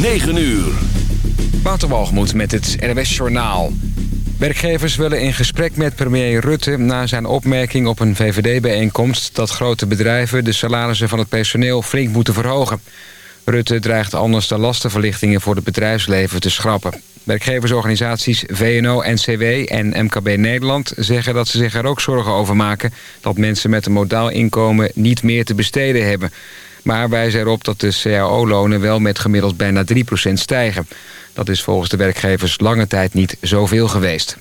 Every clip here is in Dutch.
9 uur. Waterwalgemoed met het NWS Journaal. Werkgevers willen in gesprek met premier Rutte... na zijn opmerking op een VVD-bijeenkomst... dat grote bedrijven de salarissen van het personeel flink moeten verhogen. Rutte dreigt anders de lastenverlichtingen voor het bedrijfsleven te schrappen. Werkgeversorganisaties VNO, NCW en MKB Nederland zeggen dat ze zich er ook zorgen over maken... dat mensen met een modaal inkomen niet meer te besteden hebben. Maar wijzen erop dat de cao-lonen wel met gemiddeld bijna 3% stijgen. Dat is volgens de werkgevers lange tijd niet zoveel geweest.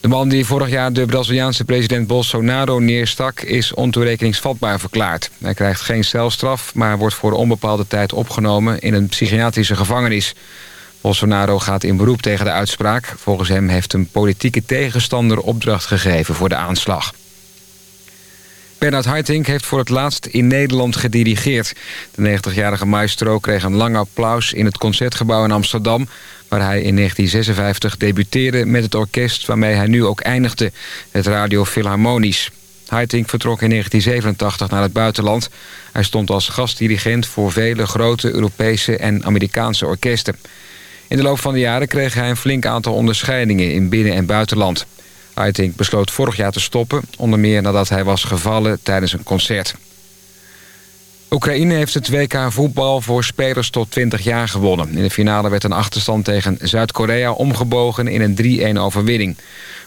De man die vorig jaar de Braziliaanse president Bolsonaro neerstak... is ontoerekeningsvatbaar verklaard. Hij krijgt geen celstraf, maar wordt voor onbepaalde tijd opgenomen... in een psychiatrische gevangenis. Bolsonaro gaat in beroep tegen de uitspraak. Volgens hem heeft een politieke tegenstander opdracht gegeven voor de aanslag. Bernard Haitink heeft voor het laatst in Nederland gedirigeerd. De 90-jarige maestro kreeg een lang applaus in het Concertgebouw in Amsterdam... waar hij in 1956 debuteerde met het orkest waarmee hij nu ook eindigde... het Radio Philharmonisch. Haitink vertrok in 1987 naar het buitenland. Hij stond als gastdirigent voor vele grote Europese en Amerikaanse orkesten. In de loop van de jaren kreeg hij een flink aantal onderscheidingen in binnen- en buitenland. Haitink besloot vorig jaar te stoppen, onder meer nadat hij was gevallen tijdens een concert. Oekraïne heeft het WK voetbal voor spelers tot 20 jaar gewonnen. In de finale werd een achterstand tegen Zuid-Korea omgebogen in een 3-1 overwinning.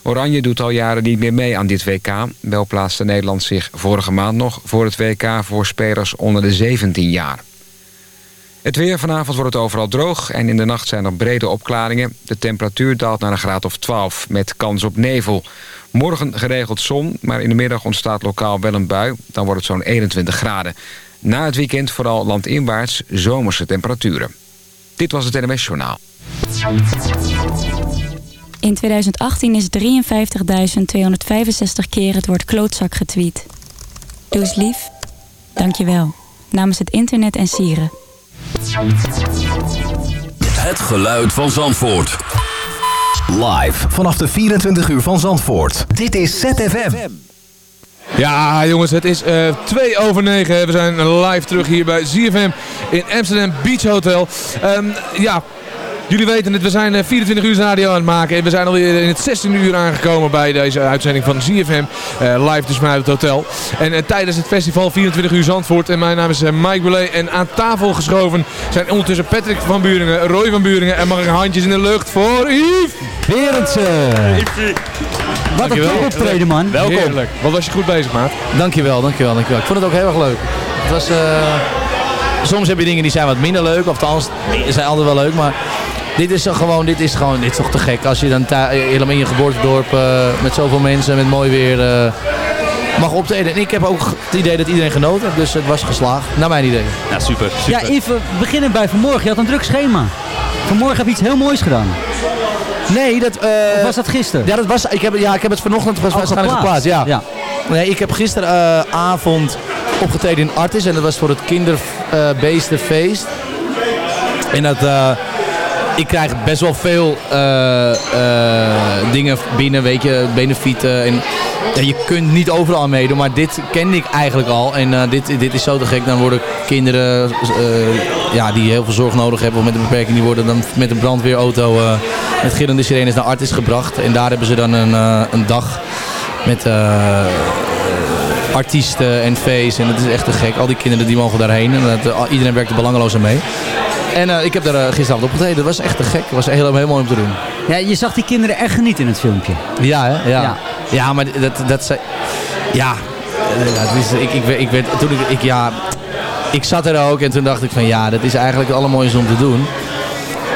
Oranje doet al jaren niet meer mee aan dit WK. Wel plaatste Nederland zich vorige maand nog voor het WK voor spelers onder de 17 jaar. Het weer vanavond wordt het overal droog en in de nacht zijn er brede opklaringen. De temperatuur daalt naar een graad of 12 met kans op nevel. Morgen geregeld zon, maar in de middag ontstaat lokaal wel een bui. Dan wordt het zo'n 21 graden. Na het weekend vooral landinwaarts zomerse temperaturen. Dit was het NMS Journaal. In 2018 is 53.265 keer het woord klootzak getweet. Doe lief. Dank je wel. Namens het internet en sieren. Het geluid van Zandvoort. Live vanaf de 24 uur van Zandvoort. Dit is ZFM. Ja, jongens, het is uh, twee over negen. We zijn live terug hier bij ZFM in Amsterdam Beach Hotel. Um, ja, Jullie weten het, we zijn 24 uur radio aan het maken. En we zijn alweer in het 16 uur aangekomen bij deze uitzending van ZFM. Uh, live dus vanuit het hotel. En uh, tijdens het festival 24 uur Zandvoort. En mijn naam is uh, Mike Boulet. En aan tafel geschoven zijn ondertussen Patrick van Buringen, Roy van Buringen. En mag ik handjes in de lucht voor Yves Berendsen. Wat een top optreden man. Welkom. Heerlijk. Wat was je goed bezig maat? Dankjewel, dankjewel, dankjewel. Ik vond het ook heel erg leuk. Het was... Soms heb je dingen die zijn wat minder leuk. Of althans, zijn altijd wel leuk. Maar dit is gewoon, dit is gewoon, dit is toch te gek. Als je dan helemaal in je geboortedorp uh, met zoveel mensen, met mooi weer uh, mag optreden. En ik heb ook het idee dat iedereen genoten heeft. Dus het was geslaagd, naar mijn idee. Ja, super. super. Ja, even beginnen bij vanmorgen. Je had een druk schema. Vanmorgen heb je iets heel moois gedaan. Nee, dat... Uh, of was dat gisteren? Ja, dat was, ik heb, ja, ik heb het vanochtend was, waarschijnlijk geplaatst. Ja. ja. Nee, ik heb gisteravond opgetreden in Artis. En dat was voor het kinderbeestenfeest. en dat ik krijg best wel veel uh, uh, dingen binnen, weet je, benefieten. En je kunt niet overal meedoen, maar dit kende ik eigenlijk al. En uh, dit, dit is zo te gek. Dan worden kinderen ja, die heel veel zorg nodig hebben of met een beperking, die worden dan met een brandweerauto met gillende sirenes naar Artis gebracht. En daar hebben ze dan een, een dag met artiesten en feest. En dat is echt te gek. Al die kinderen die mogen daarheen. En dat, iedereen werkt er belangeloos aan mee. En uh, ik heb daar uh, gisteravond opgetreden. Dat was echt te gek. Dat was heel, heel mooi om te doen. Ja, je zag die kinderen echt genieten in het filmpje. Ja, hè? Ja. ja. ja maar dat, dat ze... Ja, is, ik, ik, ik, werd, toen ik, ik, ja, ik zat er ook en toen dacht ik van ja, dat is eigenlijk het allermooiste om te doen.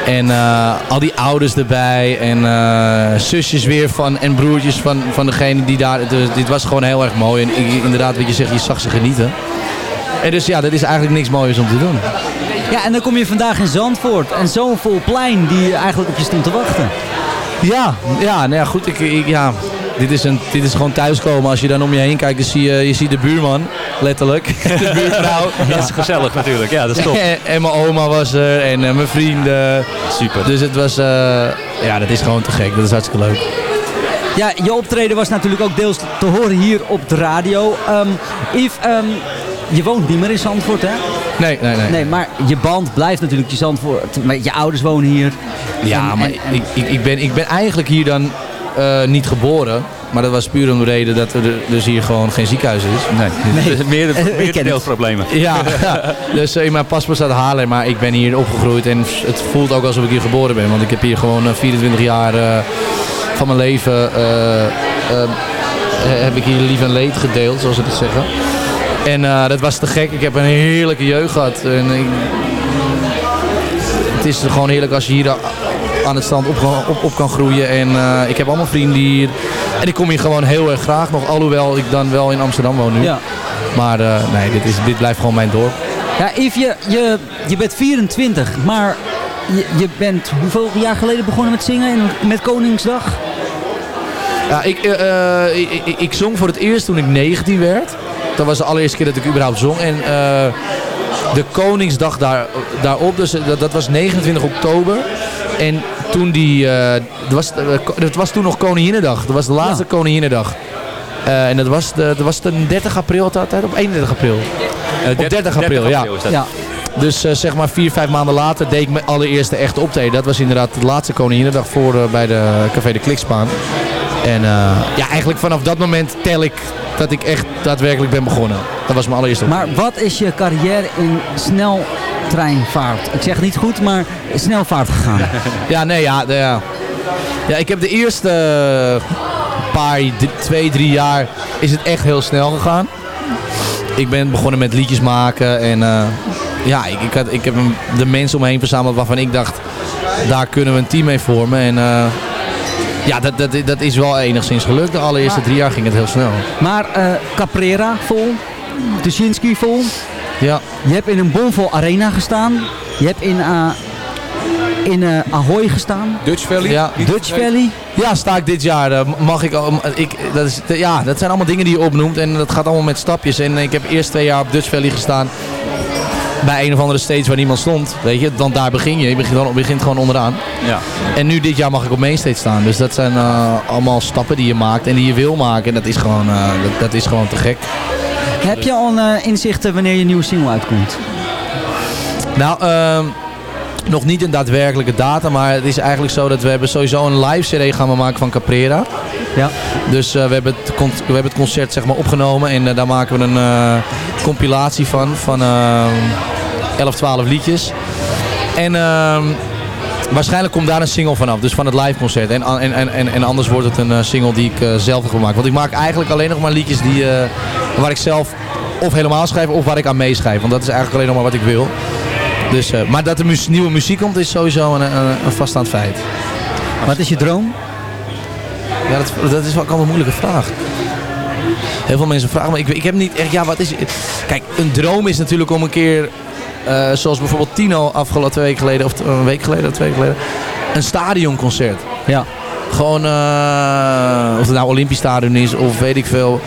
En uh, al die ouders erbij en uh, zusjes weer van en broertjes van, van degene die daar... Dus, dit was gewoon heel erg mooi. En ik, inderdaad, wat je zegt, je zag ze genieten. En dus ja, dat is eigenlijk niks moois om te doen. Ja, en dan kom je vandaag in Zandvoort. En zo'n vol plein die eigenlijk op je stond te wachten. Ja, ja, nou ja goed. Ik, ik, ja, dit, is een, dit is gewoon thuiskomen. Als je dan om je heen kijkt, dan zie je, je ziet de buurman, letterlijk. De buurvrouw. Ja. Dat is gezellig natuurlijk, ja, dat is top. En, en mijn oma was er en uh, mijn vrienden. Super. Dus het was, uh, ja, dat is gewoon te gek. Dat is hartstikke leuk. Ja, je optreden was natuurlijk ook deels te horen hier op de radio. Um, Yves, um, je woont niet meer in Zandvoort, hè? Nee, nee, nee. Nee, maar je band blijft natuurlijk je Zandvoort. maar Je ouders wonen hier. Ja, En- maar en- en- ik, ik, ik, ben, ik ben eigenlijk hier dan eh, niet geboren. Maar dat was puur om de reden dat er dus hier gewoon geen ziekenhuis is. Nee, dus meer, Ik ken meer het. deelproblemen. Ja, ja. dus eh, in mijn paspoort staat Haarlem, maar ik ben hier opgegroeid en het voelt ook alsof ik hier geboren ben. Want ik heb hier gewoon eh, 24 jaar eh, van mijn leven eh, eh, heb ik hier lief en leed gedeeld, zoals ze dat zeggen. En eh, dat was te gek. Ik heb een heerlijke jeugd gehad. En ik, het is gewoon heerlijk als je hier aan het strand op, kan- op, op kan groeien. En eh, ik heb allemaal vrienden hier. En ik kom hier gewoon heel erg graag nog. Alhoewel ik dan wel in Amsterdam woon nu. Ja. Maar eh, nee, dit, is, dit blijft gewoon mijn dorp. Ja, Yves, je, je, je bent 24, maar je, je bent hoeveel jaar geleden begonnen met zingen in, met Koningsdag? Ja, ik, ik, ik, ik zong voor het eerst toen ik 19 werd. Dat was de allereerste keer dat ik überhaupt zong. En eh, de Koningsdag daar, daarop, dus eh, dat, dat was 29 oktober. En toen die, dat was, eh, ko- dat was toen nog Koninginnedag. Dat was de laatste Ja. Koninginnedag. En dat was, de, dat was de 30 april altijd, op 31 april. op 30 april, ja. Dus zeg maar vier, vijf maanden later deed ik mijn allereerste echte optreden. Dat was inderdaad de laatste Koninginnedag voor bij de Café de Klikspaan. En eh, ja, eigenlijk vanaf dat moment tel ik dat ik echt daadwerkelijk ben begonnen. Dat was mijn allereerste. Maar wat is je carrière in sneltreinvaart? Ik zeg het niet goed, maar snelvaart gegaan. Ja, nee, ja, de- ja. Ja, ik heb de eerste eh, paar, twee, drie jaar is het echt heel snel gegaan. Ik ben begonnen met liedjes maken en eh, ja, ik, ik, had, ik heb de mensen om me heen verzameld waarvan ik dacht, daar kunnen we een team mee vormen. En ja, dat, dat, dat is wel enigszins gelukt. De allereerste drie jaar ging het heel snel. Maar eh, Caprera vol, Tuschinski vol. Ja, Je hebt in een bomvol arena gestaan. Je hebt in, eh, in eh, Ahoy gestaan. Dutch Valley. Ja, Dutch. Valley. Ja, sta ik dit jaar. mag ik, al- ik dat, is, ja, dat zijn allemaal dingen die je opnoemt. En dat gaat allemaal met stapjes. En ik heb eerst twee jaar op Dutch Valley gestaan. Bij een of andere stage waar niemand stond. Weet je, want daar begin je. Je begint, gewoon- begint gewoon onderaan. Ja. En nu dit jaar mag ik op mainstage staan. Dus dat zijn eh, allemaal stappen die je maakt en die je wil maken. En dat is gewoon, eh, dat, dat is gewoon te gek. Heb je al een eh, inzicht eh, wanneer je nieuwe single uitkomt? Nou, ehm, nog niet een daadwerkelijke data. Maar het is eigenlijk zo dat we hebben sowieso een live CD gaan we maken van Caprera. Ja. Dus eh, we, hebben het we hebben het concert zeg maar, opgenomen en eh, daar maken we een eh, compilatie van, van eh 11, 12 liedjes. En ehm, waarschijnlijk komt daar een single vanaf, dus van het live concert. En, en, en, en, anders wordt het een single die ik zelf heb gemaakt. Want ik maak eigenlijk alleen nog maar liedjes die, waar ik zelf of helemaal schrijf of waar ik aan meeschrijf. Want dat is eigenlijk alleen nog maar wat ik wil. Dus, eh, maar dat er mu- nieuwe muziek komt is sowieso een, een, een vaststaand feit. Wat is je droom? Ja, dat, dat is wel een moeilijke vraag. Heel veel mensen vragen me, ik, ik heb niet echt, ja wat is... Kijk, een droom is natuurlijk om een keer, eh, zoals bijvoorbeeld Tino afgelopen twee weken geleden, of een week geleden, twee weken geleden, een stadionconcert. Ja. Gewoon, eh, of het nou Olympisch Stadion is of weet ik veel.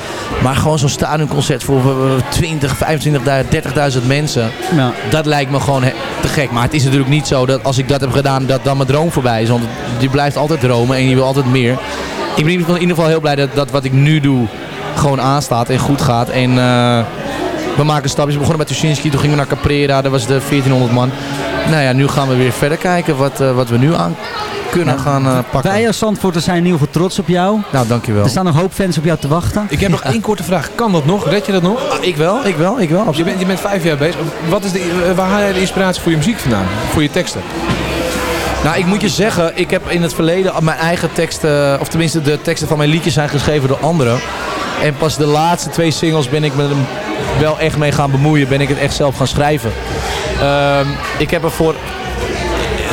Maar gewoon zo'n stadionconcert voor eh, 20, 25.000, 30.000 mensen. Ja. Dat lijkt me gewoon te gek. Maar het is natuurlijk niet zo dat als ik dat heb gedaan, dat dan mijn droom voorbij is. Want je blijft altijd dromen en je wil altijd meer. Ik ben in ieder geval, in ieder geval heel blij dat, dat wat ik nu doe gewoon aanstaat en goed gaat. En eh, we maken stapjes. We begonnen met Tuschinski, toen gingen we naar Caprera, daar was de 1400 man. Nou ja, nu gaan we weer verder kijken wat, eh, wat we nu aan kunnen gaan eh, pakken. Wij als Zandvoorters zijn in ieder geval trots op jou. Nou, dankjewel. Er staan nog hoop fans op jou te wachten. Ik heb nog één korte vraag. Kan dat nog? Red je dat nog? Ah, ik wel, ik wel, ik wel. Je bent, je bent vijf jaar bezig. Wat is de, eh, waar haal jij de inspiratie voor je muziek vandaan? Voor je teksten? Nou, ik moet je zeggen, ik heb in het verleden mijn eigen teksten, of tenminste de teksten van mijn liedjes zijn geschreven door anderen. En pas de laatste twee singles ben ik me er wel echt mee gaan bemoeien, ben ik het echt zelf gaan schrijven. Ehm, ik heb er voor,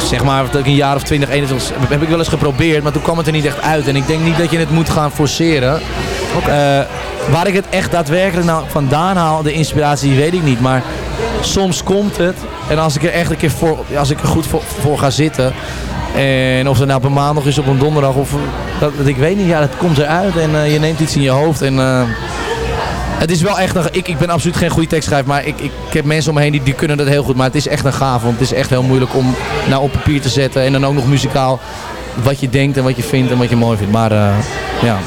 zeg maar, dat ik een jaar of 20, 21, heb ik wel eens geprobeerd, maar toen kwam het er niet echt uit. En ik denk niet dat je het moet gaan forceren. Eh, waar ik het echt daadwerkelijk nou vandaan haal, de inspiratie, weet ik niet. Maar soms komt het. En als ik er echt een keer voor, als ik er goed voor, voor ga zitten. En of het nou op een maandag is, op een donderdag of dat, dat ik weet niet, ja, dat komt eruit en eh, je neemt iets in je hoofd en eh, het is wel echt een, ik, ik ben absoluut geen goede tekstschrijver, maar ik, ik, heb mensen om me heen die, die kunnen dat heel goed, maar het is echt een gaaf, want het is echt heel moeilijk om nou op papier te zetten en dan ook nog muzikaal wat je denkt en wat je vindt en wat je mooi vindt, maar eh, ja.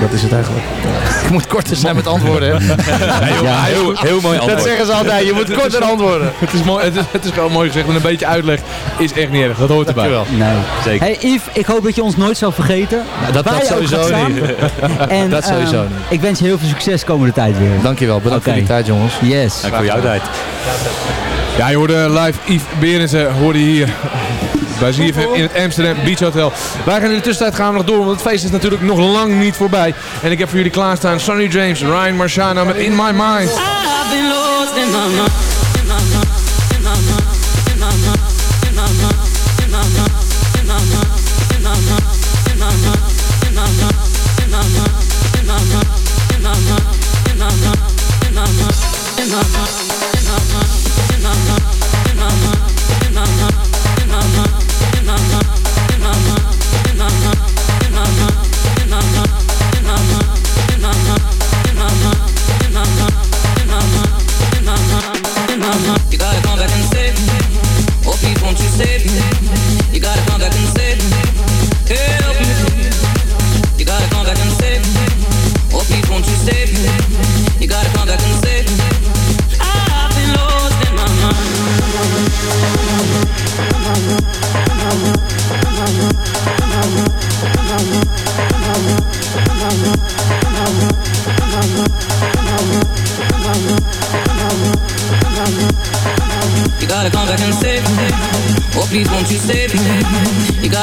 Dat is het eigenlijk. Je moet korter zijn met antwoorden. ja, heel, heel mooi antwoord. Dat zeggen ze altijd. Je moet korter antwoorden. Het is, mooi, het, is, het is gewoon mooi gezegd en een beetje uitleg is echt niet erg. Dat hoort erbij. Dankjewel. Nee. Zeker. Hey Yves, ik hoop dat je ons nooit zal vergeten. Nou, dat, dat sowieso niet. En, Dat sowieso ehm, niet. Ik wens je heel veel succes komende tijd weer. Dankjewel. Bedankt voor die tijd, jongens. Yes. Dank voor jouw tijd. Ja, je hoorde live Yves Berensen hoorde hier bij ZFM in het Amsterdam Beach Hotel. Wij gaan in de tussentijd gaan we nog door, want het feest is natuurlijk nog lang niet voorbij. En ik heb voor jullie klaarstaan Sonny James, Ryan Marciano met. In my mind.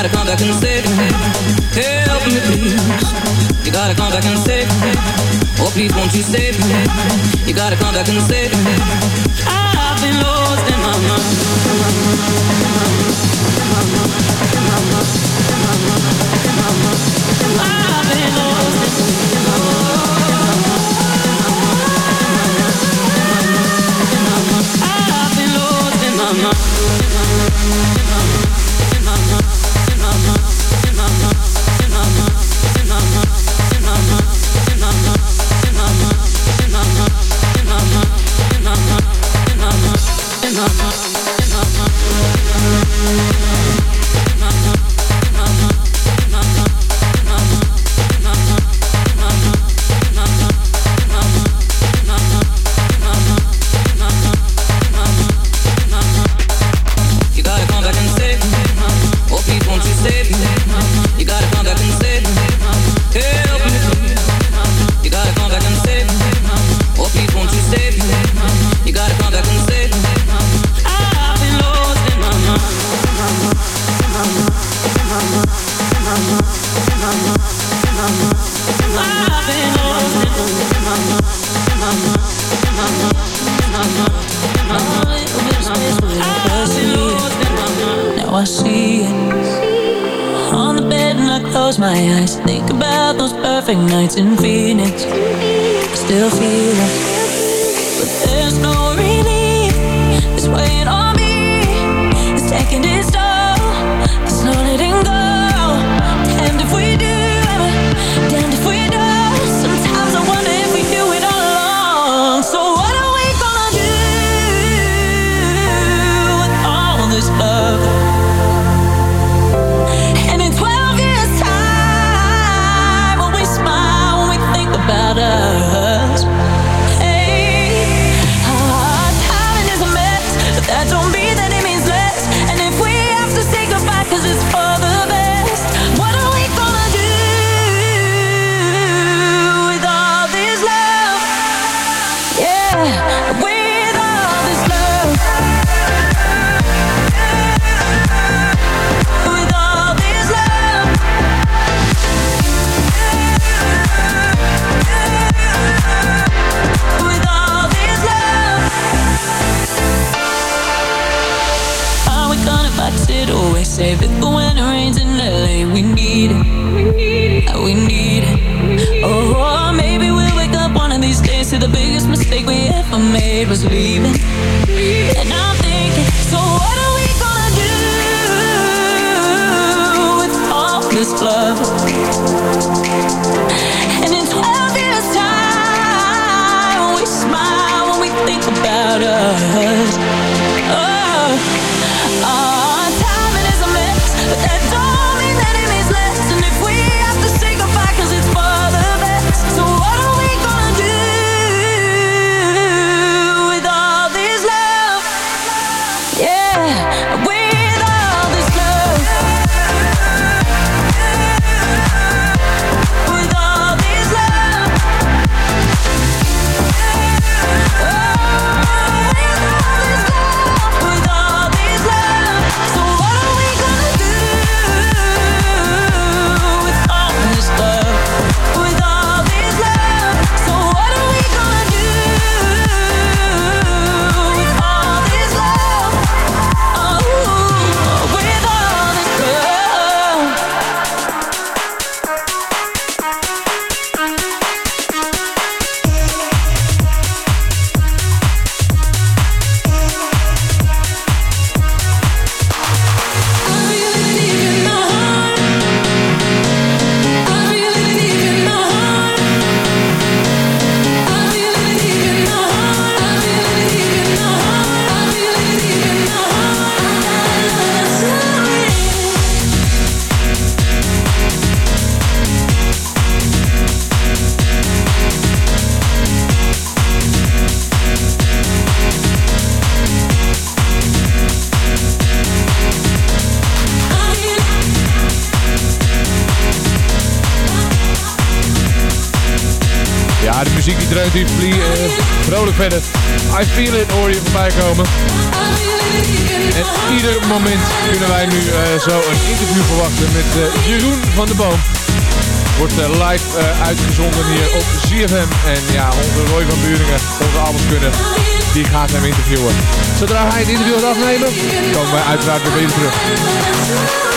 Gotta come back and save me. Help me, please. You gotta come back and save me. Oh, please, won't you save me? You gotta come back and save me. I've Still feel it, but there's no relief. It's weighing on me. It's taking its toll. It's not letting go. Damned if we do, damned if we don't. Need We need Oh, maybe we'll wake up one of these days To the biggest mistake we ever made was leaving. And I'm thinking So what are we gonna do With all this love? And in 12 years time we smile When we think about us. Oh, oh Our timing is a mess But that don't van de Boom. Wordt live uitgezonden hier op ZFM. En ja, onze Roy van Buringen, onze kunnen die gaat hem interviewen. Zodra hij het interview gaat afnemen, komen wij uiteraard weer terug.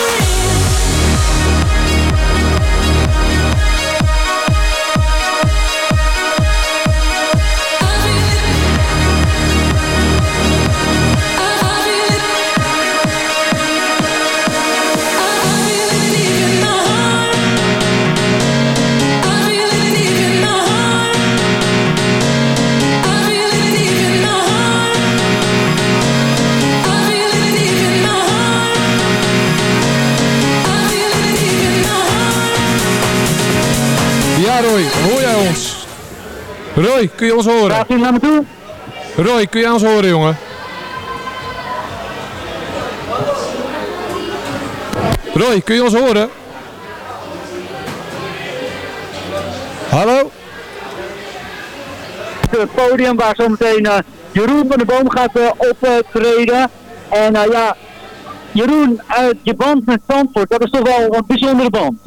Roy, kun je ons horen? Gaat u naar me toe? Roy, kun je ons horen, jongen? Roy, kun je ons horen? Hallo? Het podium waar zometeen uh, Jeroen van de Boom gaat uh, optreden. En uh, ja, Jeroen, je band met Zandvoort, dat is toch wel een bijzondere band?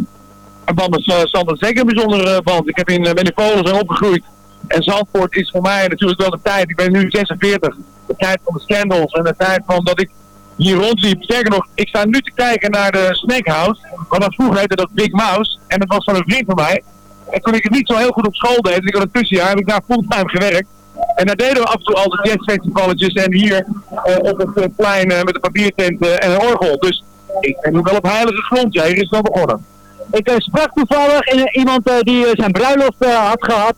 Een band met Zandvoort zeker een bijzondere band. Ik heb in zijn opgegroeid. En Zandvoort is voor mij natuurlijk wel de tijd. Ik ben nu 46. De tijd van de scandals en de tijd van dat ik hier rondliep. Sterker nog, ik sta nu te kijken naar de Snake House. Want dat vroeger heette dat Big Mouse. En dat was van een vriend van mij. En toen ik het niet zo heel goed op school deed, en ik had een tussenjaar, heb ik daar fulltime gewerkt. En daar deden we af en toe al de jazzfestivaletjes en hier uh, op het plein uh, met de papiertent uh, en een orgel. Dus ik ben nu wel op heilige grond. Ja, hier is het wel begonnen. Ik uh, sprak toevallig iemand uh, die uh, zijn bruiloft had gehad.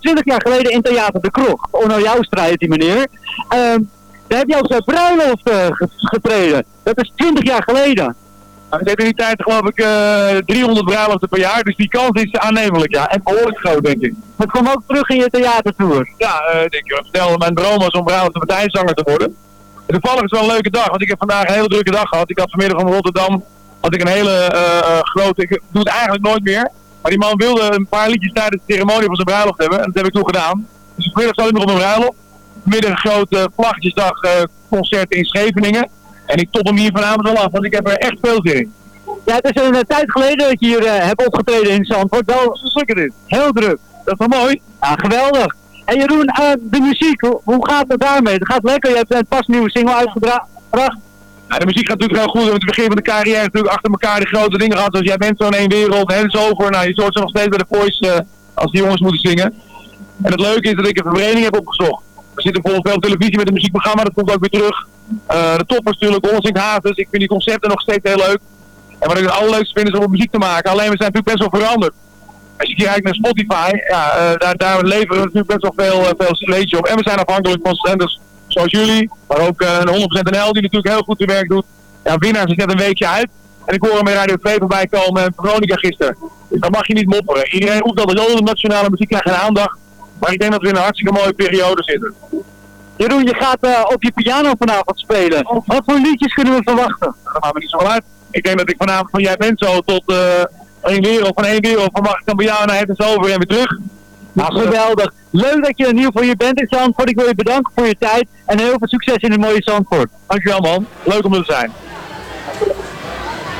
Twintig jaar geleden in Theater de Krog. Onno Joustra heet die meneer. Ehm, daar heb je op zijn bruiloft getreden. Dat is twintig jaar geleden. Nou, in die tijd geloof ik 300 bruiloften per jaar. Dus die kans is aannemelijk, ja. En behoorlijk groot, denk ik. Dat kwam ook terug in je theatertour. Ja, denk ik. Vertelde mijn droom was om bruiloft partijzanger te worden. En toevallig is het wel een leuke dag, want ik heb vandaag een hele drukke dag gehad. Ik had vanmiddag van Rotterdam had ik een hele uh, grote, ik doe het eigenlijk nooit meer. Maar die man wilde een paar liedjes tijdens de ceremonie van zijn bruiloft hebben. En dat heb ik toen gedaan. Dus vanmiddag zat ik nog op een bruiloft. Midden een grote vlaggetjesdag uh, concert in Scheveningen. En ik top hem hier vanavond al af, want ik heb er echt veel zin in. Ja, het is een tijd geleden dat je hier uh, hebt opgetreden in Zandvoort. Wel het is. Heel druk. Dat is wel mooi. Ja, geweldig. En Jeroen, de muziek, hoe gaat het daarmee? Het gaat lekker, je hebt een pas nieuwe single uitgebracht. De muziek gaat natuurlijk heel goed. Hebben het begin van de carrière natuurlijk achter elkaar de grote dingen gehad. Zoals jij bent zo'n één wereld, Hens over. Nou, je hoort ze nog steeds bij de voice uh, als die jongens moeten zingen. En het leuke is dat ik een verbreding heb opgezocht. We zitten bijvoorbeeld veel televisie met een muziekprogramma, dat komt ook weer terug. Uh, de toppers natuurlijk, Onzink Hazes. Ik vind die concepten nog steeds heel leuk. En wat ik het allerleukste vind is om muziek te maken. Alleen we zijn natuurlijk best wel veranderd. Als je kijkt naar Spotify, ja, uh, daar, daar leveren we natuurlijk best wel veel, leedje op. En we zijn afhankelijk van zenders zoals jullie, maar ook uh, een 100% NL die natuurlijk heel goed zijn werk doet. Ja, winnaars is net een weekje uit. En ik hoor hem bij Radio 2 voorbij komen en Veronica gisteren. Dus dan mag je niet mopperen. Iedereen roept altijd, oh, de nationale muziek krijgt geen aandacht. Maar ik denk dat we in een hartstikke mooie periode zitten. Jeroen, je gaat uh, op je piano vanavond spelen. Wat voor liedjes kunnen we verwachten? Dat maakt me niet zo uit. Ik denk dat ik vanavond van Jij bent zo tot uh, één wereld, van één wereld, van mag ik dan bij jou naar het is over en weer terug. Nou, geweldig. Leuk dat je in ieder geval hier bent in Zandvoort. Ik wil je bedanken voor je tijd en heel veel succes in het mooie Zandvoort. Dankjewel man. Leuk om er te zijn.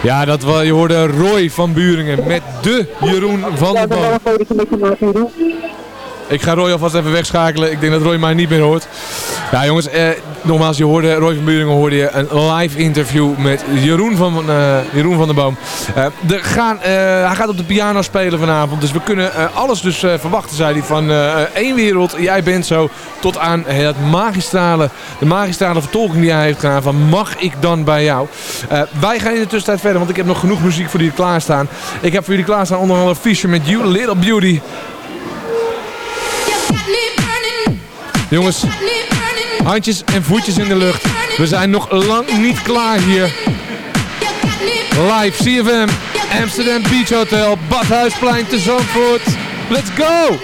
Ja, dat, je hoorde Roy van Buringen met de Jeroen van der Boom. Ik ga Roy alvast even wegschakelen. Ik denk dat Roy mij niet meer hoort. Ja jongens, eh, nogmaals, je hoorde Roy van Buringen hoorde je een live interview met Jeroen van, uh, Jeroen van der Boom. Uh, gaan, uh, hij gaat op de piano spelen vanavond. Dus we kunnen alles dus verwachten, zei hij. Van één wereld, jij bent zo, tot aan het magistrale, de magistrale vertolking die hij heeft gedaan. Van mag ik dan bij jou? wij gaan in de tussentijd verder, want ik heb nog genoeg muziek voor jullie klaarstaan. Ik heb voor jullie klaarstaan onder andere Fisher met You, Little Beauty. Jongens, handjes en voetjes in de lucht. We zijn nog lang niet klaar hier. Live CFM, Amsterdam Beach Hotel, Badhuisplein te Zandvoort. Let's go!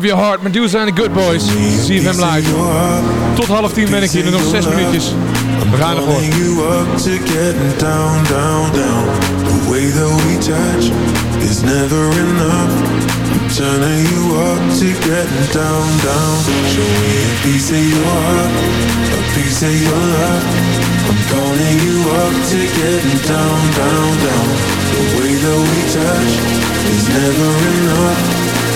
Of Your Heart, Medusa and the Good Boys. CFM Live. Tot half tien ben ik hier, nog zes minuutjes. We gaan ervoor. down, down, down. The way that we touch is never enough. I'm turning you up to getting down, down. Show me a piece of your heart, a piece of your love. I'm calling you up to getting down, down, down. The way that we touch is never enough.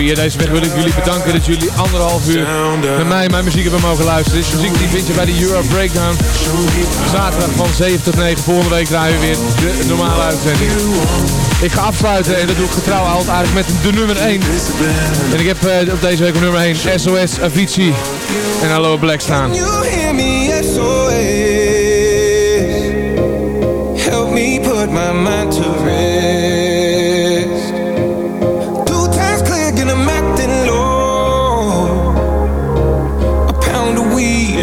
via deze weg wil ik jullie bedanken dat jullie anderhalf uur met mij mijn muziek hebben mogen luisteren. Dit muziek die vind je bij de Euro Breakdown. Zaterdag van 7 tot 9. Volgende week draaien we weer de normale uitzending. Ik ga afsluiten en dat doe ik getrouw altijd eigenlijk met de nummer 1. En ik heb uh, op deze week nummer 1 SOS Avicii en Hallo Black staan. Help me put my mind to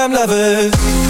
Time lovers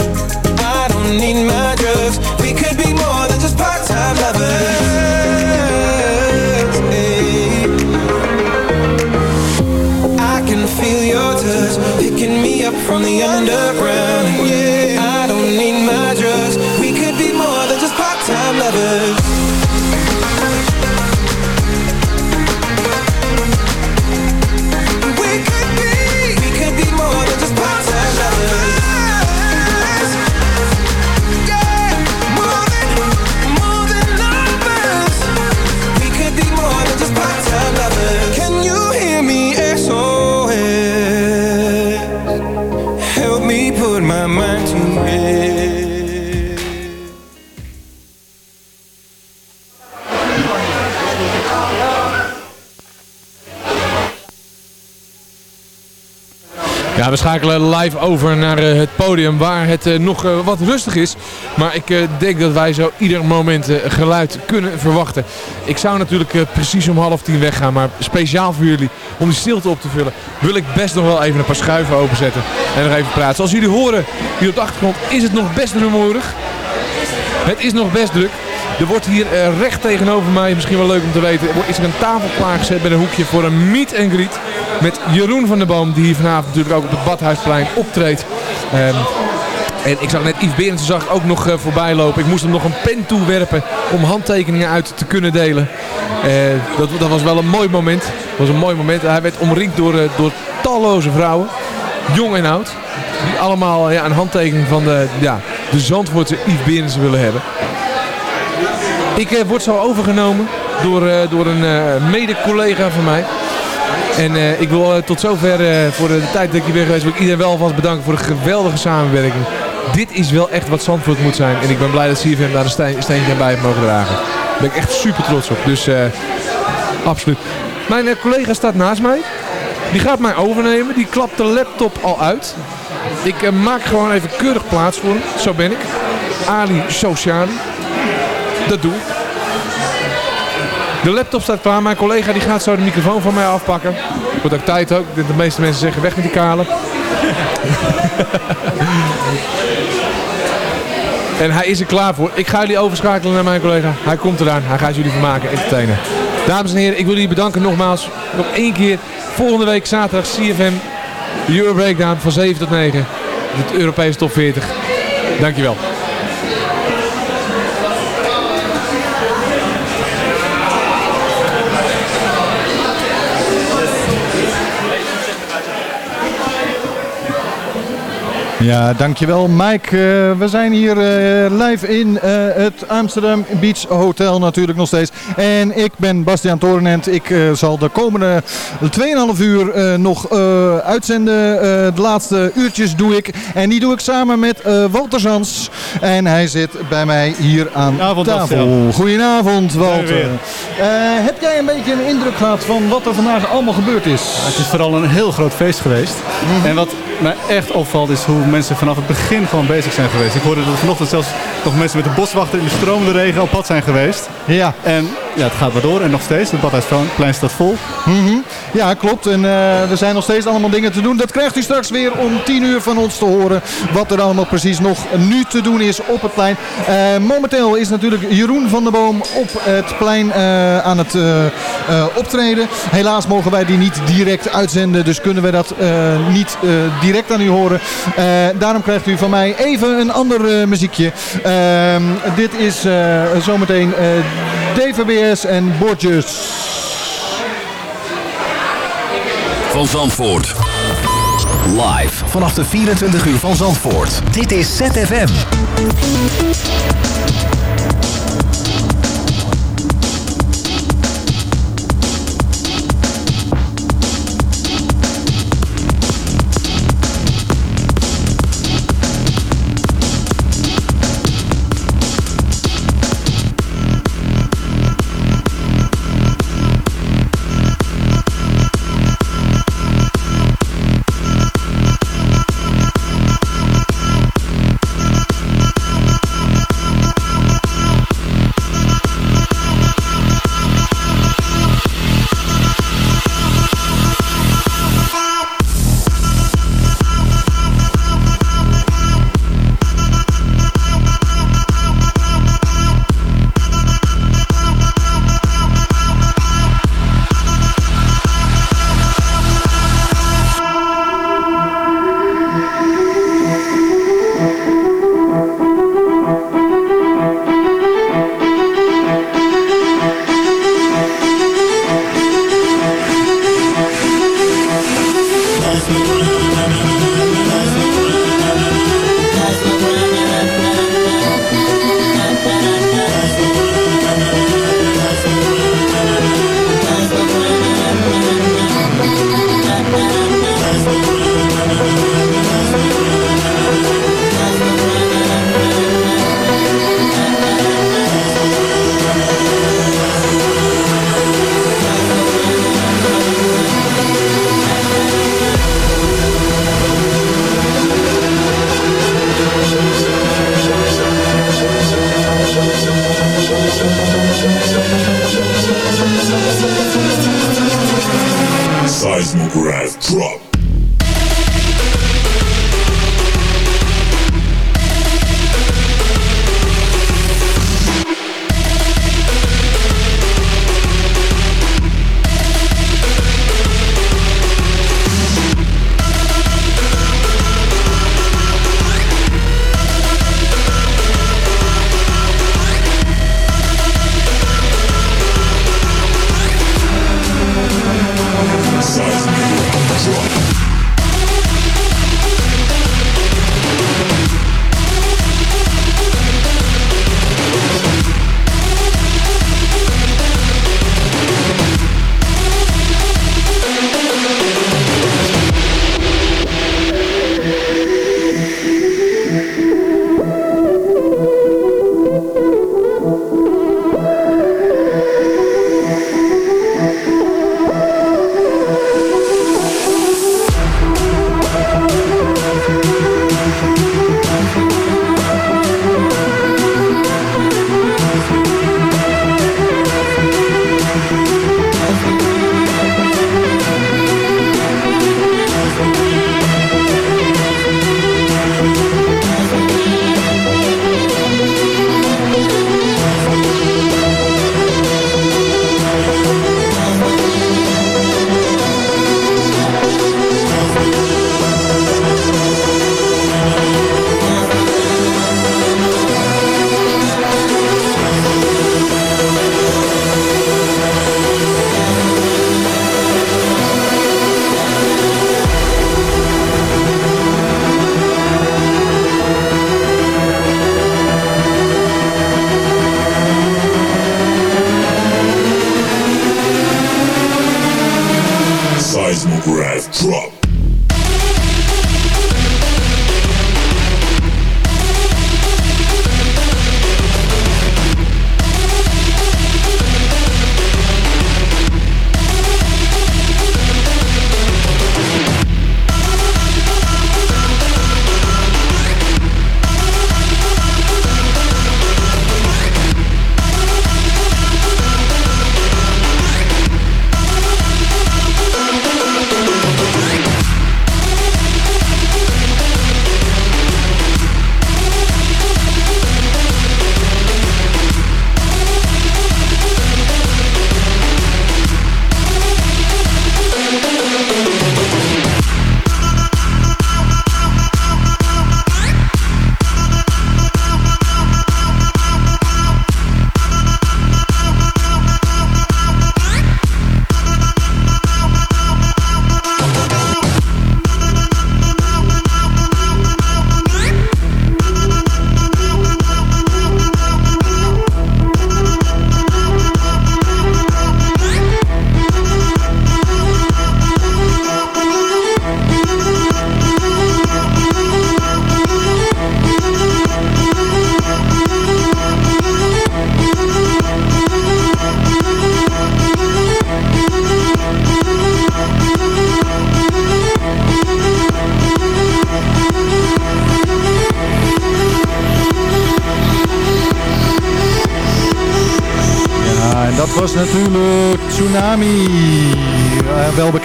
Schakelen live over naar eh, het podium waar het eh, nog eh, wat rustig is. Maar ik denk dat wij zo ieder moment geluid kunnen verwachten. Ik zou natuurlijk precies om half tien weggaan, maar speciaal voor jullie, om die stilte op te vullen, wil ik best nog wel even een paar schuiven openzetten en nog even praten. Zoals jullie horen hier op de achtergrond is het nog best rumoerig. Het is nog best druk. Er wordt hier recht tegenover mij, misschien wel leuk om te weten, is er een tafel klaargezet met een hoekje voor een meet and greet. Met Jeroen van der Boom, die hier vanavond natuurlijk ook op het Badhuisplein optreedt. Ehm, en ik zag net Yves Berendsen zag ook nog uh, voorbij lopen. Ik moest hem nog een pen toewerpen om handtekeningen uit te kunnen delen. Uh, dat, dat, was wel een mooi moment. Dat was een mooi moment. Hij werd omringd door, door talloze vrouwen. Jong en oud. Die allemaal ja, een handtekening van de, ja, de Zandvoortse Yves Berendsen willen hebben. Ik word zo overgenomen door, door een mede-collega van mij. En ik wil tot zover voor de, tijd dat ik hier ben geweest, wil ik iedereen wel alvast bedanken voor de geweldige samenwerking. Dit is wel echt wat Zandvoort moet zijn. En ik ben blij dat CFM daar een steen, steentje aan bij heeft mogen dragen. Daar ben ik echt super trots op. Dus absoluut. Mijn collega staat naast mij. Die gaat mij overnemen. Die klapt de laptop al uit. Ik maak gewoon even keurig plaats voor hem. Zo ben ik. Ali Sociali. Dat doe ik. De laptop staat klaar. Mijn collega die gaat zo de microfoon van mij afpakken. Wordt ook tijd ook. De meeste mensen zeggen weg met die kale. en hij is er klaar voor. Ik ga jullie overschakelen naar mijn collega. Hij komt eraan. Hij gaat jullie vermaken, entertainen. Dames en heren, ik wil jullie bedanken nogmaals. Nog één keer. Volgende week zaterdag CFM. Euro Breakdown van 7 tot 9. Het Europese top 40. Dankjewel. Ja, dankjewel Mike. Uh, we zijn hier uh, live in uh, het Amsterdam Beach Hotel natuurlijk nog steeds. En ik ben Bastiaan Torenent. Ik zal de komende 2,5 uur nog uitzenden. de laatste uurtjes doe ik. En die doe ik samen met Walter Zans. En hij zit bij mij hier aan Goedenavond, tafel. Goedenavond Walter. heb jij een beetje een indruk gehad van wat er vandaag allemaal gebeurd is? Het is vooral een heel groot feest geweest. Mhm. En wat mij echt opvalt is hoe mensen vanaf het begin gewoon bezig zijn geweest. Ik hoorde dat vanochtend zelfs nog mensen met de boswachter in de stromende regen op pad zijn geweest. Ja. En ja, het gaat maar door en nog steeds. Het Badhuisplein staat vol. Mm Ja, klopt. En uh, er zijn nog steeds allemaal dingen te doen. Dat krijgt u straks weer om 10 uur van ons te horen. Wat er allemaal precies nog nu te doen is op het plein. Uh, momenteel is natuurlijk Jeroen van der Boom op het plein uh, aan het optreden. Helaas mogen wij die niet direct uitzenden. Dus kunnen we dat niet direct aan u horen. daarom krijgt u van mij even een ander muziekje. Ehm, dit is zometeen DVBS en Borges. Van Zandvoort. Live vanaf de 24 uur van Zandvoort. Dit is ZFM.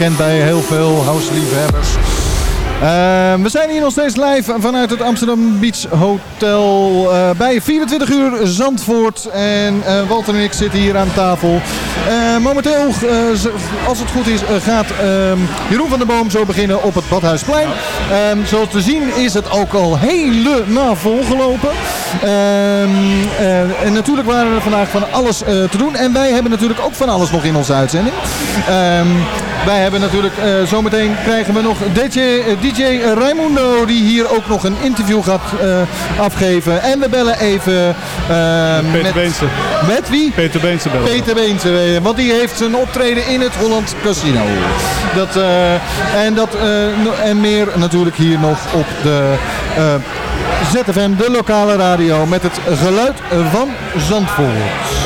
Bekend bij heel veel houseliefhebbers. Eh, we zijn hier nog steeds live vanuit het Amsterdam Beach Hotel eh, bij 24 uur Zandvoort. En eh, Walter en ik zitten hier aan tafel. Momenteel, als het goed is, gaat ehm, Jeroen van der Boom zo beginnen op het Badhuisplein. Ehm, zoals te zien is het ook al helemaal volgelopen. Ehm, eh, en natuurlijk waren er vandaag van alles te doen. En wij hebben natuurlijk ook van alles nog in onze uitzending. Wij hebben natuurlijk, eh, zometeen krijgen we nog DJ, eh, DJ Raimundo die hier ook nog een interview gaat eh, afgeven. En we bellen even eh, Peter met, Beense. met wie? Peter Beense bellen. Peter Beense, want die heeft zijn optreden in het Holland Casino. Dat, en dat en meer natuurlijk hier nog op de ZFM, de lokale radio, met het geluid van Zandvoort.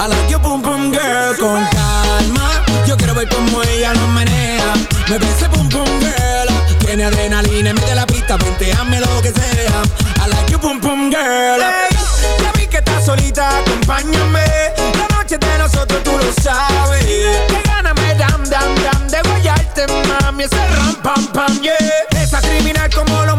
I like your boom boom girl Con calma, yo quiero ver cómo ella lo menea Mueve ese boom boom girl Tiene adrenalina, mete la pista Venteame lo que sea. I like your boom boom girl Hey, ya vi que estás solita, acompáñame. La noche de nosotros tú lo sabes. Que gana me dam, dam, dam De guayarte, mami. Ese ram, pam, pam, yeah. Esa criminal como lo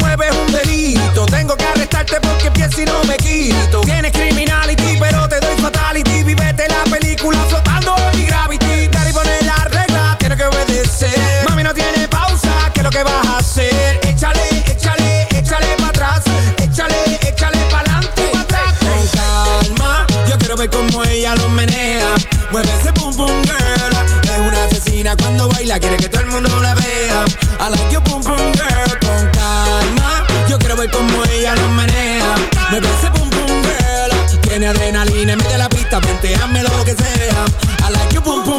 Quiere que todo el mundo la vea. I like your pum pum girl Con calma, yo quiero ver cómo ella lo menea. Mueve ese pum pum girl Tiene adrenalina, mete la pista Venteame lo que sea. I like your pum pum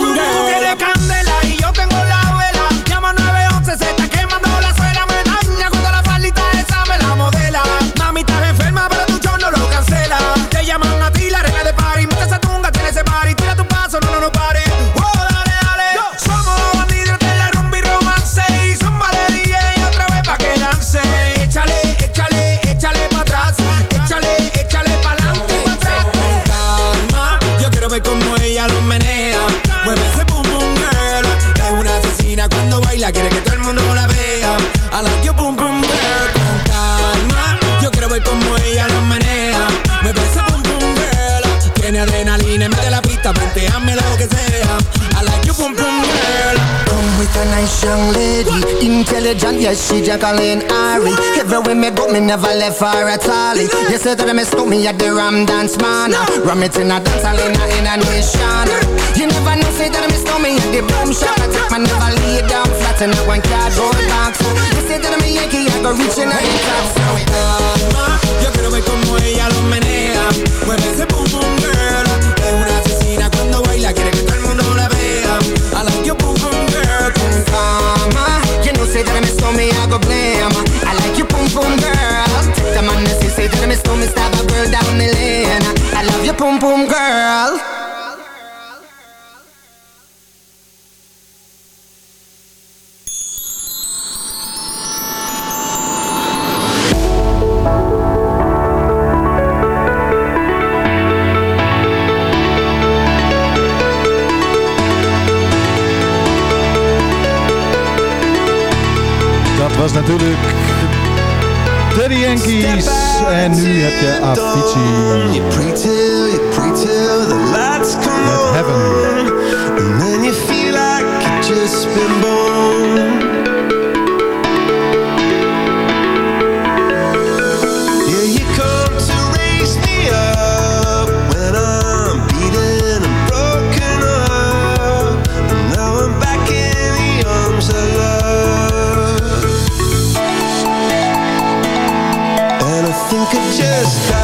young lady. Intelligent, yes, she Jacqueline Ari Everywhere me go, me never left her at all. You say that me stop me at the Ram Dance Man Ram it in a dance hall in a, a nation. You never know, say that me stop me at the boom shop. I take my never lay down flat in a one cardboard box. You say that me Yankee, I go reaching out the top So it yo quiero ver cómo ella lo menea Mueve ese boom boom girl Es una asesina cuando baila Quiere que todo el mundo la vea I like your boom boom calma You know, say that me stop me, I go blame. I like you, boom boom girl. Take the man, say, say that me stop me, stab a girl down the lane. I love you, boom boom girl natuurlijk Daddy Yankees. En nu heb je Avicii. Just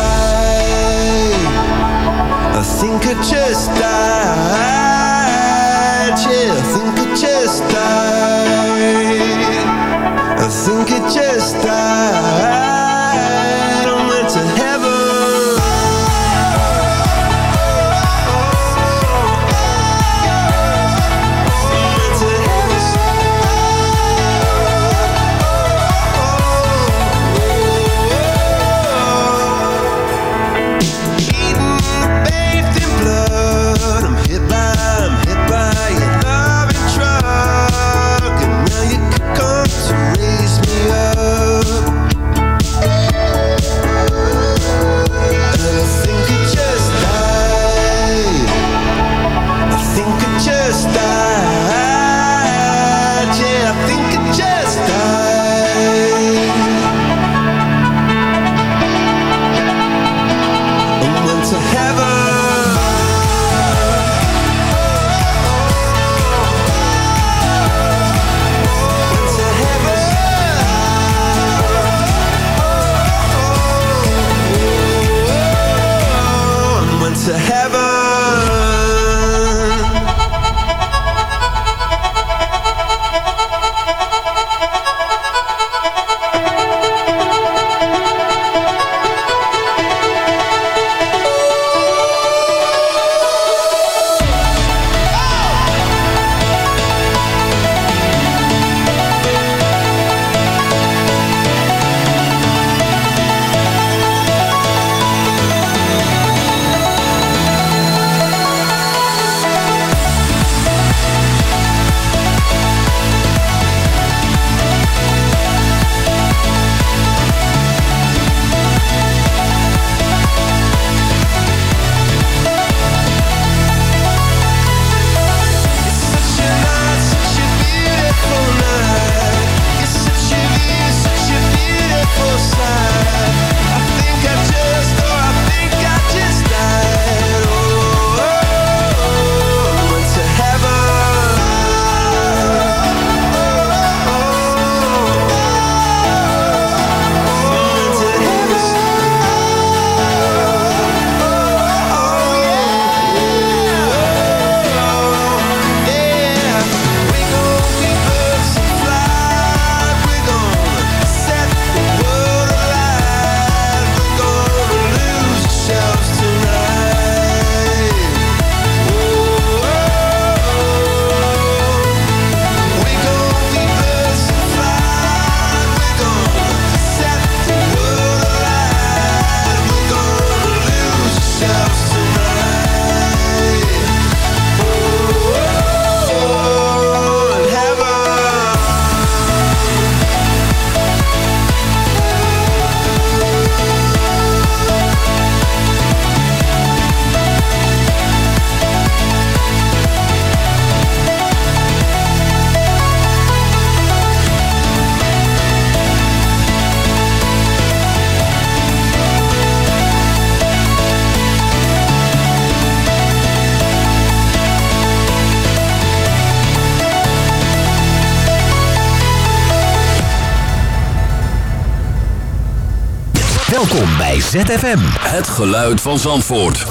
bij ZFM. Het geluid van Zandvoort.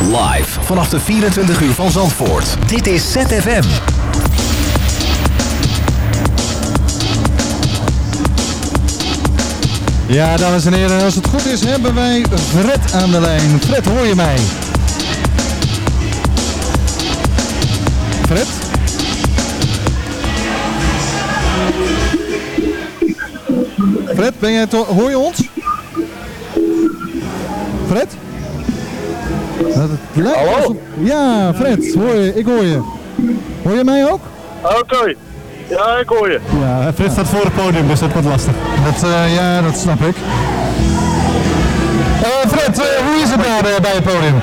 Live vanaf de 24 uur van Zandvoort. Dit is ZFM. Ja, dames en heren, als het goed is hebben wij Fred aan de lijn. Fred, hoor je mij? Fred? Fred, ben jij hoor je ons? Fred? Lijkt Hallo? alsof- Ja, Fred, hoor je, ik hoor je. Hoor je mij ook? Oké. Ja, ik hoor je. Ja, Fred staat voor het podium, dus dat wordt lastig. Dat, eh, ja, dat snap ik. Eh, Fred, eh, hoe is het daar bij het podium?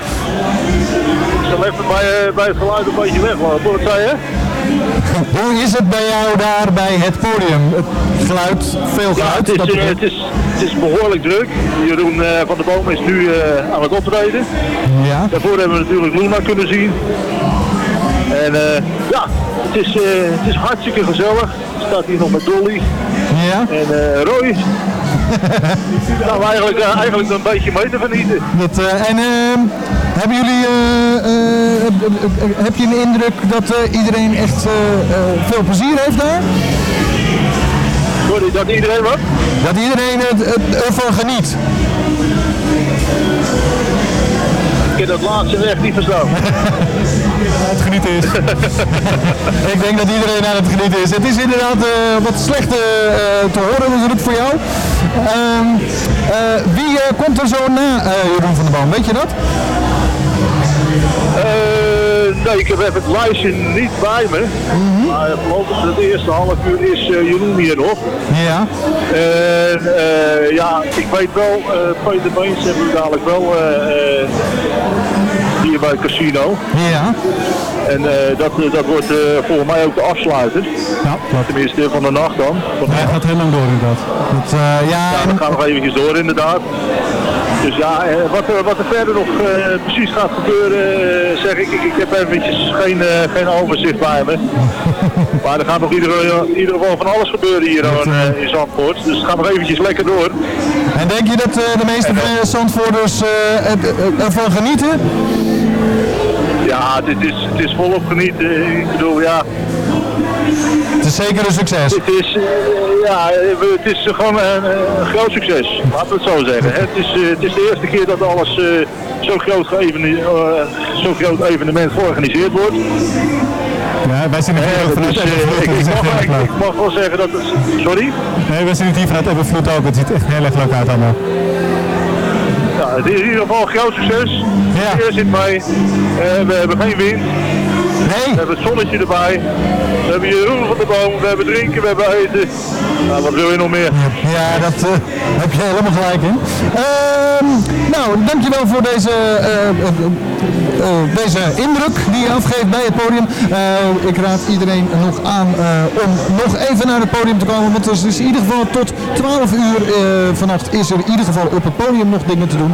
Ik zal even bij, bij het geluid een beetje weglopen. Wat zei je? Hoe is het bij jou daar bij het podium? Het geluid, veel Ja, geluid. het is, eh, het, is, het is behoorlijk druk. Jeroen eh, van der Boom is nu eh, aan het optreden. Ja. Daarvoor hebben we natuurlijk Luna kunnen zien. En ja, het is, het is hartstikke gezellig. Er staat hier nog met Dolly. Ja. En Roy. nou, eigenlijk, eigenlijk een beetje mee te vernieten. Dat, en ehm, hebben jullie, eh, eh, heb, heb- je een indruk dat eh, iedereen echt eh, eh, veel plezier heeft daar? Sorry, dat iedereen wat? Dat iedereen ervan geniet. Ik heb dat laatste echt niet verstaan. het genieten is. ik denk dat iedereen aan het genieten is. Het is inderdaad eh, wat slecht eh, eh, te horen natuurlijk voor jou. Ehm, eh, wie eh, komt er zo na eh, Jeroen van der Boom? Weet je dat? Nee, ik heb even het lijstje niet bij me. Maar voorlopig het eerste half uur is eh, Jeroen hier nog. Ja. En eh, ja, ik weet wel, eh Peter Beens hebben we dadelijk wel hier bij het casino. Ja. En dat, dat wordt volgens mij ook de afsluiter. Ja, klopt. Tenminste van de nacht dan. Hij gaat heel lang door inderdaad. Dat, ja, Ja, we gaan nog eventjes door inderdaad. Dus ja, eh, wat, er, wat er verder nog eh, precies gaat gebeuren, eh, zeg ik, ik, ik heb eventjes geen, geen overzicht bij me. Maar er gaat nog in ieder, geval van alles gebeuren hier in Zandvoort. Dus het gaat nog eventjes lekker door. En denk je dat de meeste Zandvoorders het- eh, ervan genieten? Ja, dit is, het is volop genieten. Ik bedoel, ja, Het is zeker een succes. Het is, eh, ja, het is gewoon een, een groot succes, laten we het zo zeggen. Het is, eh, het is de eerste keer dat alles eh, zo, groot zo groot evenement georganiseerd wordt. Ja, wij zien het hier vanuit ik, ik, mag, heel erg ik, leuk. ik mag wel zeggen dat het... Sorry? Nee, wij zien het hier vanuit Evervloed ook. Het ziet echt heel erg leuk uit allemaal. Ja, het is in ieder geval een groot succes. De weer zit. Eh, we hebben geen wind. We hebben het zonnetje erbij. We hebben Jeroen van de boom. We hebben drinken, we hebben eten. Nou, wat wil je nog meer? Ja, dat eh, heb je helemaal gelijk in. Ehm, nou, dankjewel voor deze, eh, eh, deze indruk die je afgeeft bij het podium. Ik raad iedereen nog aan om nog even naar het podium te komen. Want er is in ieder geval tot 12 uur vannacht is er in ieder geval op het podium nog dingen te doen.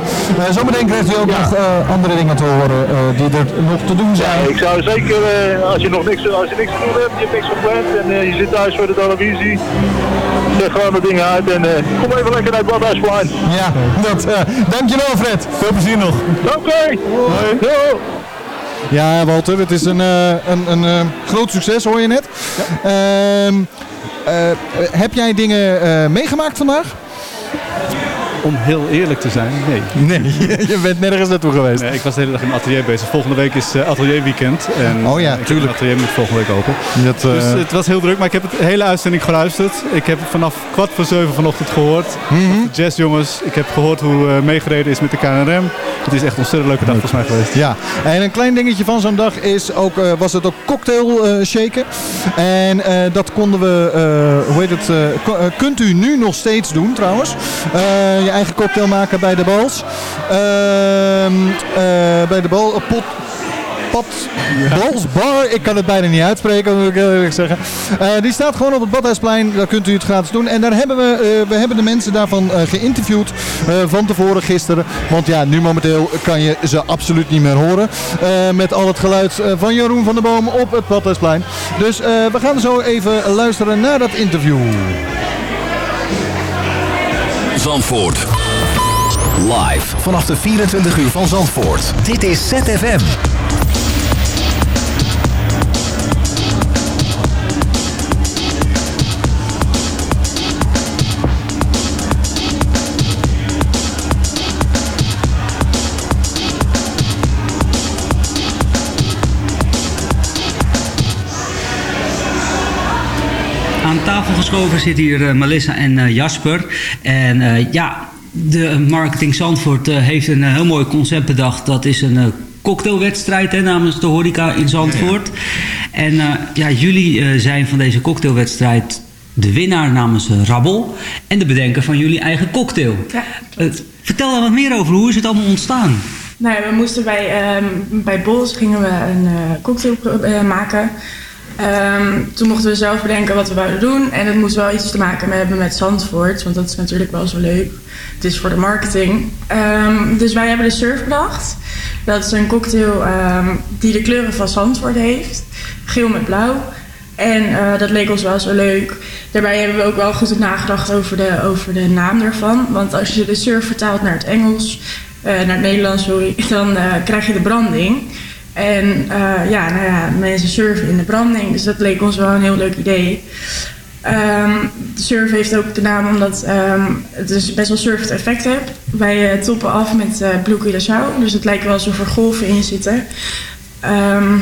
Zometeen krijgt u ook nog andere dingen te horen die er nog te doen zijn. Ja, ik zou zeker, eh, als je nog niks, als je niks te doen hebt, je hebt niks gepland en eh, je zit thuis voor de televisie, zeg gewoon de dingen uit en eh, kom even lekker naar Badhuisplein. Ja, dat, dankjewel Fred. Veel plezier nog. Oké. Yo. Ja, Walter, het is een, een, een groot succes, hoor je net. Ehm, eh, heb jij dingen meegemaakt vandaag? Om heel eerlijk te zijn, nee. Nee, je bent nergens naartoe geweest. Nee, ik was de hele dag in het atelier bezig. Volgende week is eh, atelierweekend. En, Oh ja, eh, ik heb tuurlijk. Het atelier moet volgende week open. Dat, eh, Dus het was heel druk, maar ik heb het hele uitzending geluisterd. Ik heb vanaf kwart voor zeven vanochtend gehoord. Mhm. De jazzjongens. Ik heb gehoord hoe meegereden is met de KNRM. Het is echt een ontzettend leuke dag volgens mij geweest. Ja, en een klein dingetje van zo'n dag is ook, was het ook cocktail shaken. En dat konden we, hoe heet het, kunt u nu nog steeds doen trouwens. Je eigen cocktail maken bij de bals. Ehm, eh, bij de bal, eh, pot, Pat Bals Bar, ik kan het bijna niet uitspreken, moet ik eerlijk zeggen. Eh, die staat gewoon op het Badhuisplein, daar kunt u het gratis doen. En daar hebben we, we hebben de mensen daarvan geïnterviewd van tevoren gisteren. Want ja, nu momenteel kan je ze absoluut niet meer horen. met al het geluid van Jeroen van der Boom op het Badhuisplein. Dus we gaan zo even luisteren naar dat interview. Zandvoort. Live vanaf de 24 uur van Zandvoort. Dit is ZFM. Aan tafel geschoven zit hier eh, Melissa en eh, Jasper. En eh, ja, de Marketing Zandvoort heeft een heel mooi concept bedacht. Dat is een cocktailwedstrijd hè, namens de horeca in Zandvoort. En eh, ja, jullie zijn van deze cocktailwedstrijd de winnaar namens Rabbel. En de bedenker van jullie eigen cocktail. Eh, vertel daar wat meer over. Hoe is het allemaal ontstaan? Nou ja, we moesten bij, ehm bij Bols gingen we een eh, cocktail eh, maken. Ehm, toen mochten we zelf bedenken wat we wouden doen. En het moest wel iets te maken hebben met Zandvoort. Want dat is natuurlijk wel zo leuk. Het is voor de marketing. Ehm, dus wij hebben de surf bedacht. Dat is een cocktail ehm, die de kleuren van Zandvoort heeft. Geel met blauw. En eh, dat leek ons wel zo leuk. Daarbij hebben we ook wel goed nagedacht over de, over de naam ervan. Want als je de surf vertaalt naar het Engels, eh, naar het Nederlands, sorry, dan eh, krijg je de branding. En eh, ja, nou ja, mensen surfen in de branding. Dus dat leek ons wel een heel leuk idee. Ehm, de surf heeft ook de naam omdat ehm, het dus best wel surfend effect heeft. Wij eh, toppen af met eh Blue. Dus het lijkt wel alsof er golven in zitten. Ehm,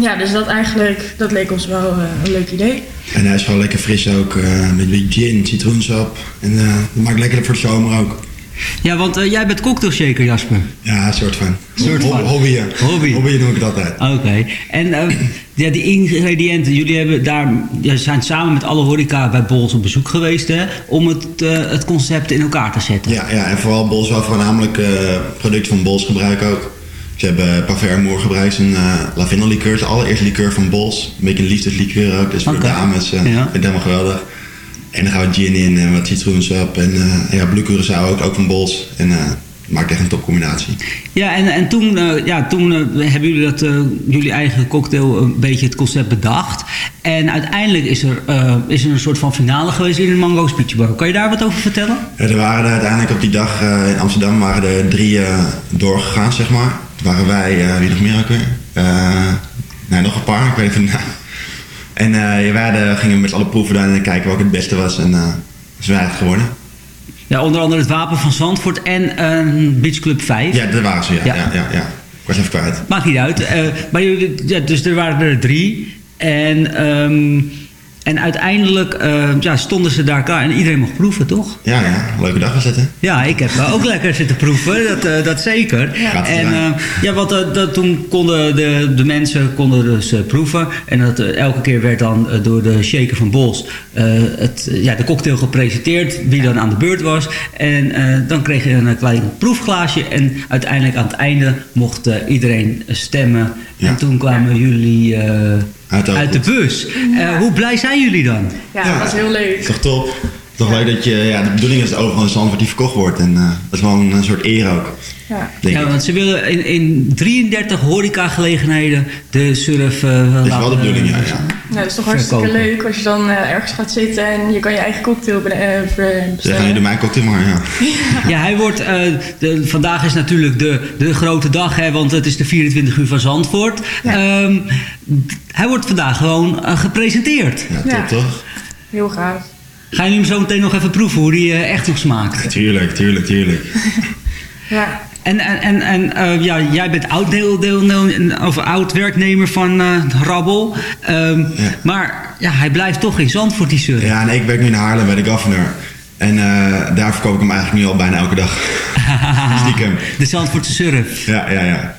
ja, dus dat eigenlijk, dat leek ons wel een leuk idee. En hij is gewoon lekker fris ook, met gin, citroensap. En dat maakt lekker voor de zomer ook. Ja, want eh, jij bent cocktailshaker, Jasper. Ja, een soort van. Soort van. Hobbyen. Hobby. Hobbyen noem ik het altijd. Oké. En eh, ja, die ingrediënten, jullie hebben daar, ja, zijn samen met alle horeca bij Bols op bezoek geweest hè, om het, eh, het concept in elkaar te zetten. Ja, ja, en vooral Bols wel voornamelijk producten van Bols gebruiken ook. Ze hebben Paver Moor gebruikt, een uh, is de allereerste likeur van Bols. Een beetje een liefdeslikeur ook, dus voor dames. eh, Ja. vind ik het helemaal geweldig. En dan gaan we gin in en wat citroensap. En eh, ja, Blue Curaçao ook, ook van Bols. En eh, het maakt echt een topcombinatie. Ja, en, en toen, eh, ja, toen eh, hebben jullie dat, eh, jullie eigen cocktail een beetje het concept bedacht. En uiteindelijk is er, eh, is er een soort van finale geweest in de Mango's Beach Bar. Kan je daar wat over vertellen? Ja, er waren er uiteindelijk op die dag eh, in Amsterdam waren er drie eh, doorgegaan, zeg maar. Toen waren wij, eh, wie nog meer ook weer? Eh, nee, nog een paar, ik weet de naam. En wij hadden- gingen met alle proeven dan en kijken welke het beste was. En eh dus wij het geworden. Ja, onder andere het Wapen van Zandvoort en eh, Beach Club 5. Ja, dat waren ze, ja. ja. ja, ja, Ik was even kwijt. Maakt niet uit. Maar jullie, ja, dus er waren er drie. En, ehm, en uiteindelijk eh, ja, stonden ze daar klaar en iedereen mocht proeven, toch? Ja, ja, leuke dag was het, hè? Ja, ik heb wel ook lekker zitten proeven, dat, eh, dat zeker. Het En eh, ja, want dat, toen konden de, de mensen konden dus eh, proeven. En dat, elke keer werd dan door de shaker van Bols eh, het, ja, de cocktail gepresenteerd, wie dan aan de beurt was. En eh, dan kreeg je een klein proefglaasje. En uiteindelijk aan het einde mocht eh, iedereen stemmen. En toen kwamen jullie uit, de bus. Eh, hoe blij zijn jullie dan? Ja, dat was heel leuk. Toch top? Toch leuk dat je, ja, de bedoeling is dat overal in Zandvoort die verkocht wordt. En eh, dat is wel een, een soort eer ook. Ja. Want ze willen in, in 33 horecagelegenheden de surf eh Dat is wel de bedoeling, ja. ja. Ja, dat is toch hartstikke Verkopen. leuk als je dan eh, ergens gaat zitten en je kan je eigen cocktail be- eh, be- Ze gaan bestellen. jullie mijn cocktail maar, ja. Ja, hij wordt, eh, de, vandaag is natuurlijk de, de grote dag, hè, want het is de 24 uur van Zandvoort. Ehm, hij wordt vandaag gewoon eh, gepresenteerd. Ja, top toch? Heel gaaf. Gaan jullie hem zo meteen nog even proeven hoe die eh, echt goed smaakt? Tuurlijk, tuurlijk, tuurlijk. Ja. En, en, en, en eh, ja, jij bent oud, deel, deel, of oud werknemer van eh, Rabbel. Ehm, Maar ja, hij blijft toch in Zandvoort, die surf. Ja, en ik werk nu in Haarlem bij de governor. En eh, daar verkoop ik hem eigenlijk nu al bijna elke dag. Stiekem. De Zandvoortse surf. Ja, ja, ja.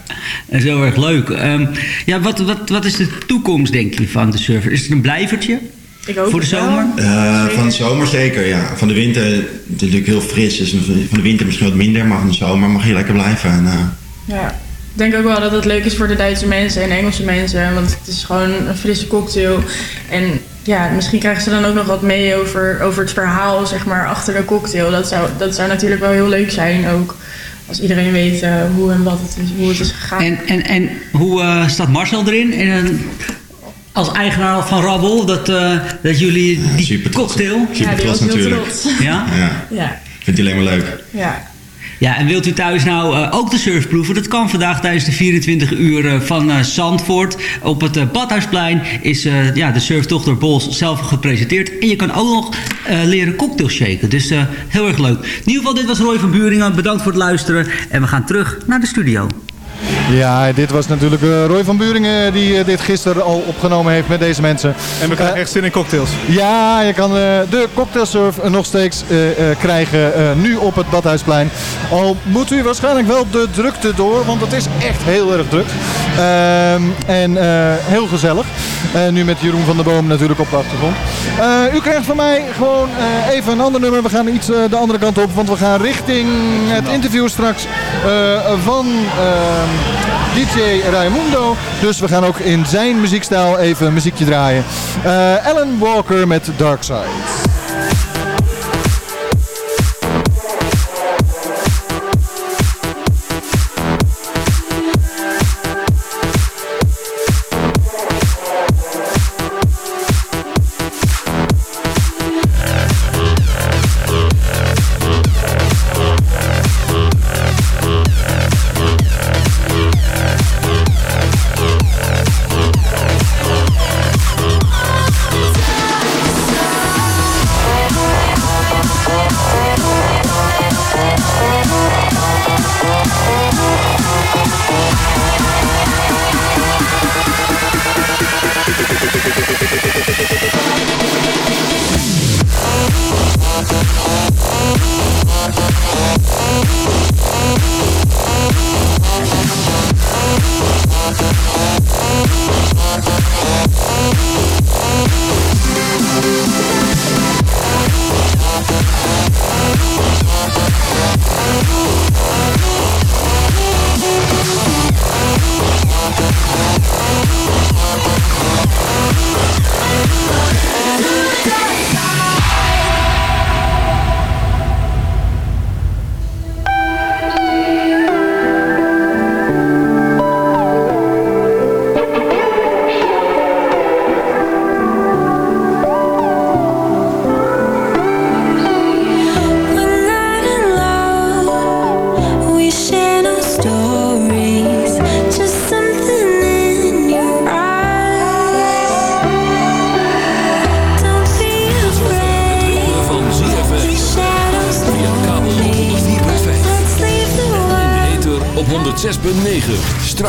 Dat is heel erg leuk. Ehm, ja, wat, wat, wat is de toekomst, denk je, van de surfer? Is het een blijvertje? Ik Voor de zomer? Eh, van de zomer zeker, ja. Van de winter het is natuurlijk heel fris. Dus van de winter misschien wat minder. Maar van de zomer mag je lekker blijven. En, eh, Ja. Ik denk ook wel dat het leuk is voor de Duitse mensen en Engelse mensen. Want het is gewoon een frisse cocktail. En ja, misschien krijgen ze dan ook nog wat mee over, over het verhaal zeg maar, achter de cocktail. Dat zou, dat zou natuurlijk wel heel leuk zijn ook. Als iedereen weet eh, hoe en wat het is, hoe het is gegaan. En, en, en hoe eh, staat Marcel erin? En, eh, als eigenaar van Rabbel, dat, eh, dat jullie die cocktail... super trots natuurlijk. trots. Ja? ja. Ja. Vindt hij alleen maar leuk. Ja. Ja, en wilt u thuis nou eh, ook de surf proeven? Dat kan vandaag tijdens de 24 uur eh, van eh, Zandvoort. Op het Badhuisplein is eh, ja, de surftocht door Bols zelf gepresenteerd. En je kan ook nog eh, leren cocktail shaken. Dus eh, heel erg leuk. In ieder geval, dit was Roy van Buringen. Bedankt voor het luisteren. En we gaan terug naar de studio. Ja, dit was natuurlijk eh, Roy van Buringen die eh, dit gisteren al opgenomen heeft met deze mensen. En we krijgen echt zin in cocktails. Ja, je kan eh, de cocktailsurf eh, nog steeds eh, eh, krijgen eh, nu op het Badhuisplein. Al moet u waarschijnlijk wel de drukte door, want het is echt heel erg druk. Ehm, en eh, heel gezellig. Eh, nu met Jeroen van der Boom natuurlijk op de achtergrond. Eh, u krijgt van mij gewoon eh, even een ander nummer. We gaan iets eh, de andere kant op, want we gaan richting het interview straks eh, van ehm, DJ Raimundo. Dus we gaan ook in zijn muziekstijl even muziekje draaien. Eh, Alan Walker met Dark.